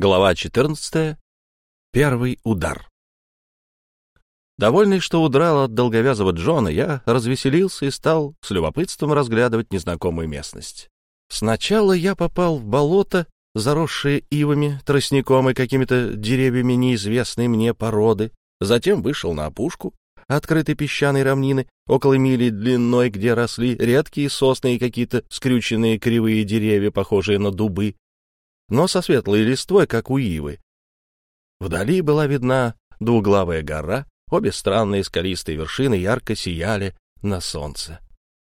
Глава 14. Первый удар. Довольный, что удрал от долговязого Джона, я развеселился и стал с любопытством разглядывать незнакомую местность. Сначала я попал в болото, заросшее ивами, тростником и какими-то деревьями неизвестной мне породы, затем вышел на опушку, открытой песчаной равнины, около мили длиной, где росли редкие сосны и какие-то скрюченные кривые деревья, похожие на дубы, но со светлой листвой, как у ивы. Вдали была видна двуглавая гора, обе странные скалистые вершины ярко сияли на солнце.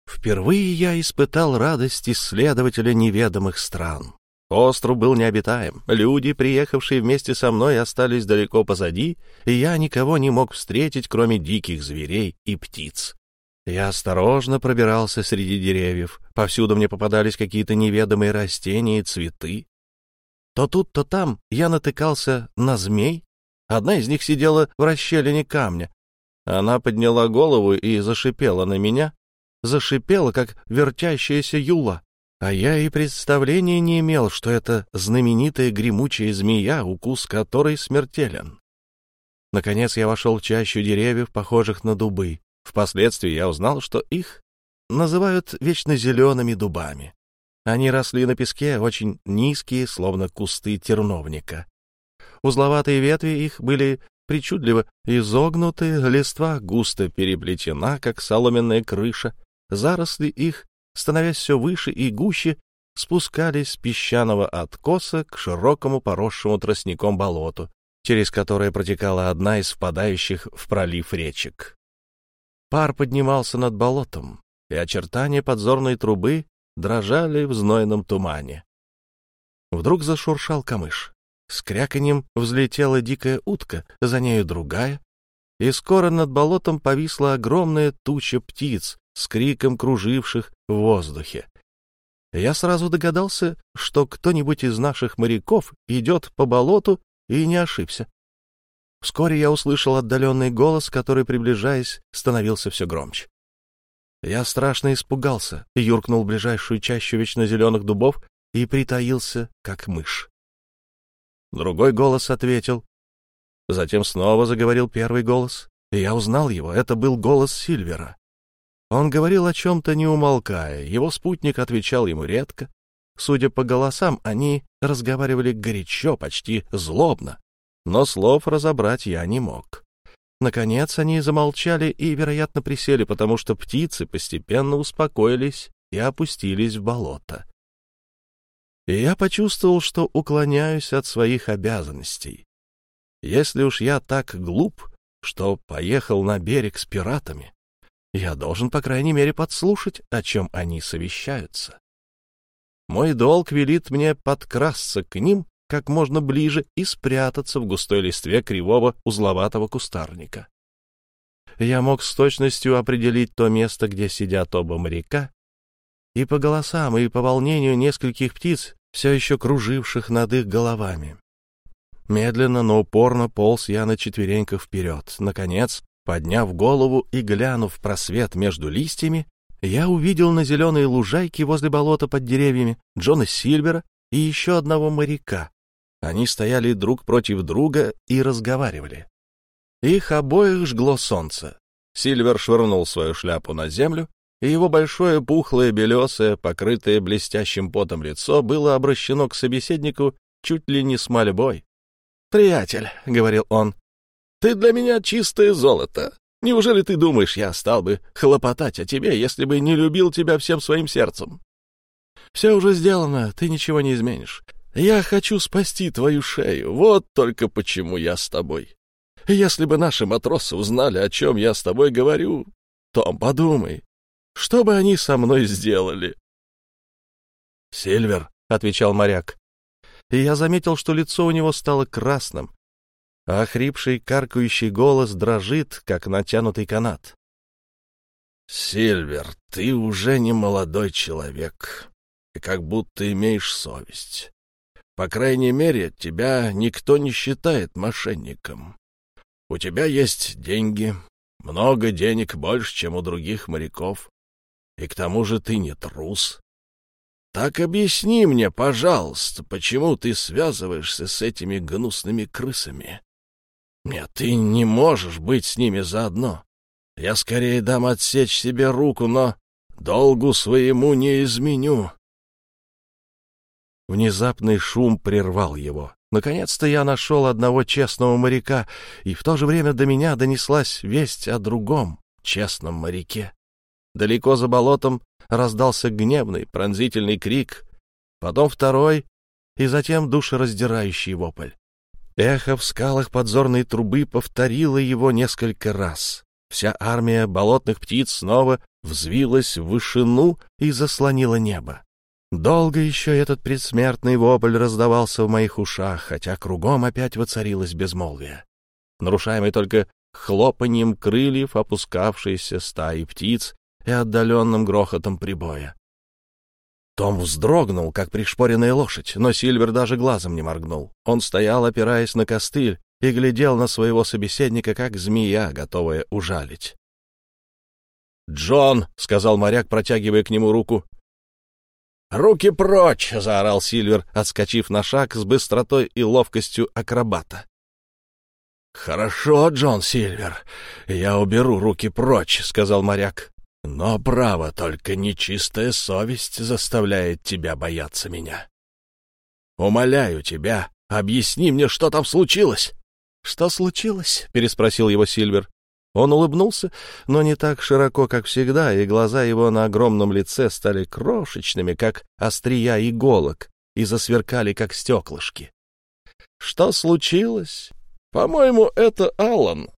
Впервые я испытал радость исследователя неведомых стран. Остров был необитаем. Люди, приехавшие вместе со мной, остались далеко позади, и я никого не мог встретить, кроме диких зверей и птиц. Я осторожно пробирался среди деревьев. Повсюду мне попадались какие-то неведомые растения и цветы. То тут, то там я натыкался на змей. Одна из них сидела в расщелине камня. Она подняла голову и зашипела на меня. Зашипела, как вертящаяся юла. А я и представления не имел, что это знаменитая гремучая змея, укус которой смертелен. Наконец я вошел в чащу деревьев, похожих на дубы. Впоследствии я узнал, что их называют вечно зелеными дубами. Они росли на песке, очень низкие, словно кусты терновника. Узловатые ветви их были причудливо изогнуты, листва густо переплетена, как соломенная крыша. Заросли их, становясь все выше и гуще, спускались с песчаного откоса к широкому поросшему тростником болоту, через которое протекала одна из впадающих в пролив речек. Пар поднимался над болотом, и очертания подзорной трубы дрожали в знойном тумане. Вдруг зашуршал камыш. С кряканьем взлетела дикая утка, за нею другая, и скоро над болотом повисла огромная туча птиц с криком круживших в воздухе. Я сразу догадался, что кто-нибудь из наших моряков идет по болоту и не ошибся. Вскоре я услышал отдаленный голос, который, приближаясь, становился все громче. Я страшно испугался, юркнул в ближайшую чащу вечно зеленых дубов и притаился, как мышь. Другой голос ответил. Затем снова заговорил первый голос, я узнал его. Это был голос Сильвера. Он говорил о чем-то не умолкая, его спутник отвечал ему редко. Судя по голосам, они разговаривали горячо, почти злобно, но слов разобрать я не мог. Наконец они замолчали и, вероятно, присели, потому что птицы постепенно успокоились и опустились в болото. И я почувствовал, что уклоняюсь от своих обязанностей. Если уж я так глуп, что поехал на берег с пиратами, я должен, по крайней мере, подслушать, о чем они совещаются. Мой долг велит мне подкрасться к ним как можно ближе и спрятаться в густой листве кривого узловатого кустарника. Я мог с точностью определить то место, где сидят оба моряка, и по голосам, и по волнению нескольких птиц, все еще круживших над их головами. Медленно, но упорно полз я на четвереньках вперед. Наконец, подняв голову и глянув просвет между листьями, я увидел на зеленой лужайке возле болота под деревьями Джона Сильвера и еще одного моряка, они стояли друг против друга и разговаривали. Их обоих жгло солнце. Сильвер швырнул свою шляпу на землю, и его большое пухлое белесое, покрытое блестящим потом лицо было обращено к собеседнику чуть ли не с мольбой. «Приятель», — говорил он, — «ты для меня чистое золото. Неужели ты думаешь, я стал бы хлопотать о тебе, если бы не любил тебя всем своим сердцем? Все уже сделано, ты ничего не изменишь. Я хочу спасти твою шею, вот только почему я с тобой. Если бы наши матросы узнали, о чем я с тобой говорю, Том, подумай, что бы они со мной сделали?» «Сильвер», — отвечал моряк, и я заметил, что лицо у него стало красным, а хрипший, каркающий голос дрожит, как натянутый канат. «Сильвер, ты уже не молодой человек, и как будто имеешь совесть. По крайней мере, тебя никто не считает мошенником. У тебя есть деньги, много денег, больше, чем у других моряков. И к тому же ты не трус. Так объясни мне, пожалуйста, почему ты связываешься с этими гнусными крысами? Нет, ты не можешь быть с ними заодно. Я скорее дам отсечь себе руку, но долгу своему не изменю. Внезапный шум прервал его. Наконец-то я нашел одного честного моряка, и в то же время до меня донеслась весть о другом честном моряке. Далеко за болотом раздался гневный, пронзительный крик, потом второй и затем душераздирающий вопль. Эхо в скалах подзорной трубы повторило его несколько раз. Вся армия болотных птиц снова взвилась в вышину и заслонила небо. Долго еще этот предсмертный вопль раздавался в моих ушах, хотя кругом опять воцарилось безмолвие, нарушаемое только хлопаньем крыльев опускавшейся стаи птиц и отдаленным грохотом прибоя. Том вздрогнул, как пришпоренная лошадь, но Сильвер даже глазом не моргнул. Он стоял, опираясь на костыль, и глядел на своего собеседника, как змея, готовая ужалить. «Джон!» — сказал моряк, протягивая к нему руку. «Руки прочь!» — заорал Сильвер, отскочив на шаг с быстротой и ловкостью акробата. «Хорошо, Джон Сильвер, я уберу руки прочь», — сказал моряк. «Но, право, только нечистая совесть заставляет тебя бояться меня. Умоляю тебя, объясни мне, что там случилось». «Что случилось?» — переспросил его Сильвер. Он улыбнулся, но не так широко, как всегда, и глаза его на огромном лице стали крошечными, как острия иголок, и засверкали, как стеклышки. «Что случилось?» По-моему, это Аллан.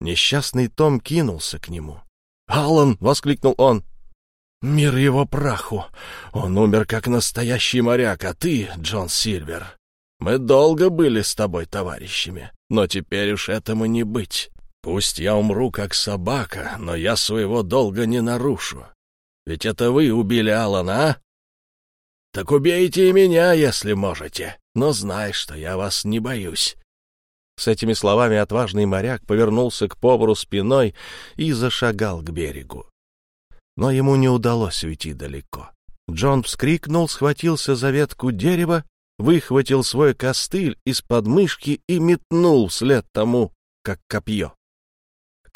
Несчастный Том кинулся к нему. «Аллан!» — воскликнул он. «Мир его праху! Он умер как настоящий моряк, а ты, Джон Сильвер, мы долго были с тобой товарищами, но теперь уж этому не быть. Пусть я умру как собака, но я своего долга не нарушу. Ведь это вы убили Алана, а? Так убейте и меня, если можете, но знай, что я вас не боюсь. С этими словами отважный моряк повернулся к повару спиной и зашагал к берегу. Но ему не удалось уйти далеко. Джон вскрикнул, схватился за ветку дерева, выхватил свой костыль из подмышки и метнул вслед тому, как копье.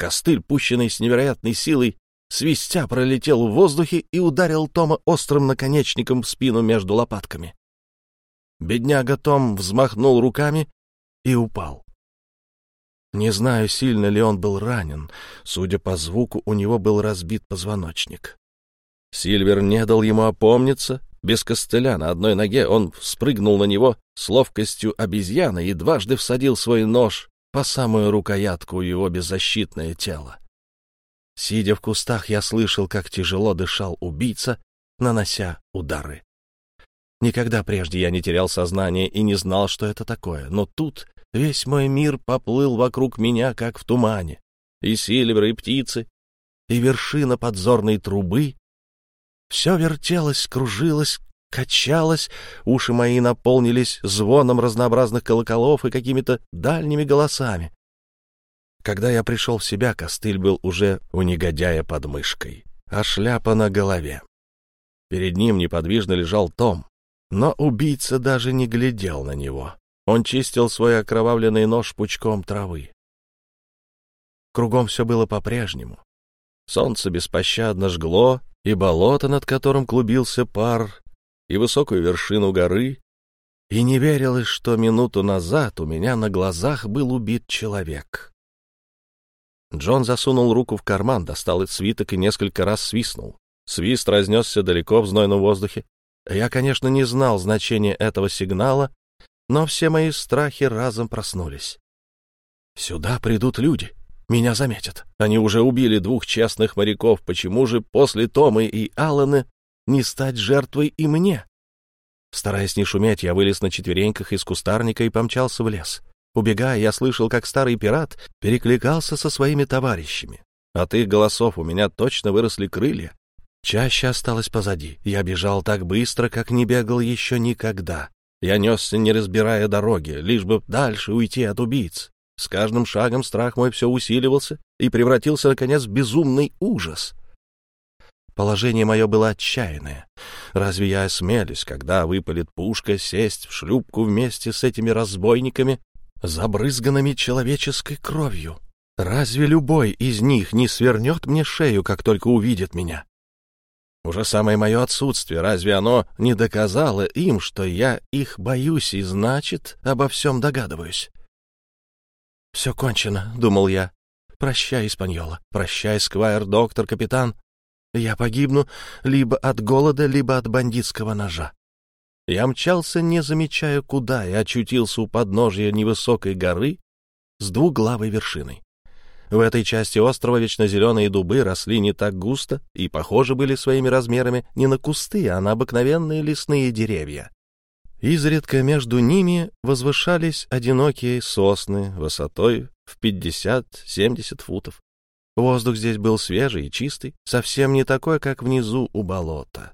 Костыль, пущенный с невероятной силой, свистя пролетел в воздухе и ударил Тома острым наконечником в спину между лопатками. Бедняга Том взмахнул руками и упал. Не знаю, сильно ли он был ранен. Судя по звуку, у него был разбит позвоночник. Сильвер не дал ему опомниться. Без костыля на одной ноге он спрыгнул на него с ловкостью обезьяны и дважды всадил свой нож по самую рукоятку его беззащитное тело. Сидя в кустах, я слышал, как тяжело дышал убийца, нанося удары. Никогда прежде я не терял сознание и не знал, что это такое, но тут Весь мой мир поплыл вокруг меня, как в тумане. И сильвер, и птицы, и вершина подзорной трубы. Все вертелось, кружилось, качалось, уши мои наполнились звоном разнообразных колоколов и какими-то дальними голосами. Когда я пришел в себя, костыль был уже у негодяя под мышкой, а шляпа на голове. Перед ним неподвижно лежал Том, но убийца даже не глядел на него. Он чистил свой окровавленный нож пучком травы. Кругом все было по-прежнему. Солнце беспощадно жгло, и болото, над которым клубился пар, и высокую вершину горы, и не верилось, что минуту назад у меня на глазах был убит человек. Джон засунул руку в карман, достал свиток и несколько раз свистнул. Свист разнесся далеко в знойном воздухе. Я, конечно, не знал значения этого сигнала, но все мои страхи разом проснулись. Сюда придут люди, меня заметят. Они уже убили двух честных моряков, почему же после Томы и Аллана не стать жертвой и мне? Стараясь не шуметь, я вылез на четвереньках из кустарника и помчался в лес. Убегая, я слышал, как старый пират перекликался со своими товарищами. От их голосов у меня точно выросли крылья. Чаще осталось позади. Я бежал так быстро, как не бегал еще никогда. Я несся, не разбирая дороги, лишь бы дальше уйти от убийц. С каждым шагом страх мой все усиливался и превратился, наконец, в безумный ужас. Положение мое было отчаянное. Разве я осмелюсь, когда выпалит пушка, сесть в шлюпку вместе с этими разбойниками, забрызганными человеческой кровью? Разве любой из них не свернет мне шею, как только увидит меня? Уже самое мое отсутствие, разве оно не доказало им, что я их боюсь и, значит, обо всем догадываюсь? «Все кончено», — думал я. «Прощай, Испаньола, прощай, сквайр, доктор, капитан. Я погибну либо от голода, либо от бандитского ножа». Я мчался, не замечая куда, и очутился у подножия невысокой горы с двуглавой вершиной. В этой части острова вечно зеленые дубы росли не так густо и похожи были своими размерами не на кусты, а на обыкновенные лесные деревья. Изредка между ними возвышались одинокие сосны высотой в 50-70 футов. Воздух здесь был свежий и чистый, совсем не такой, как внизу у болота.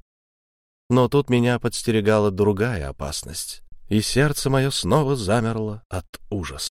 Но тут меня подстерегала другая опасность, и сердце мое снова замерло от ужаса.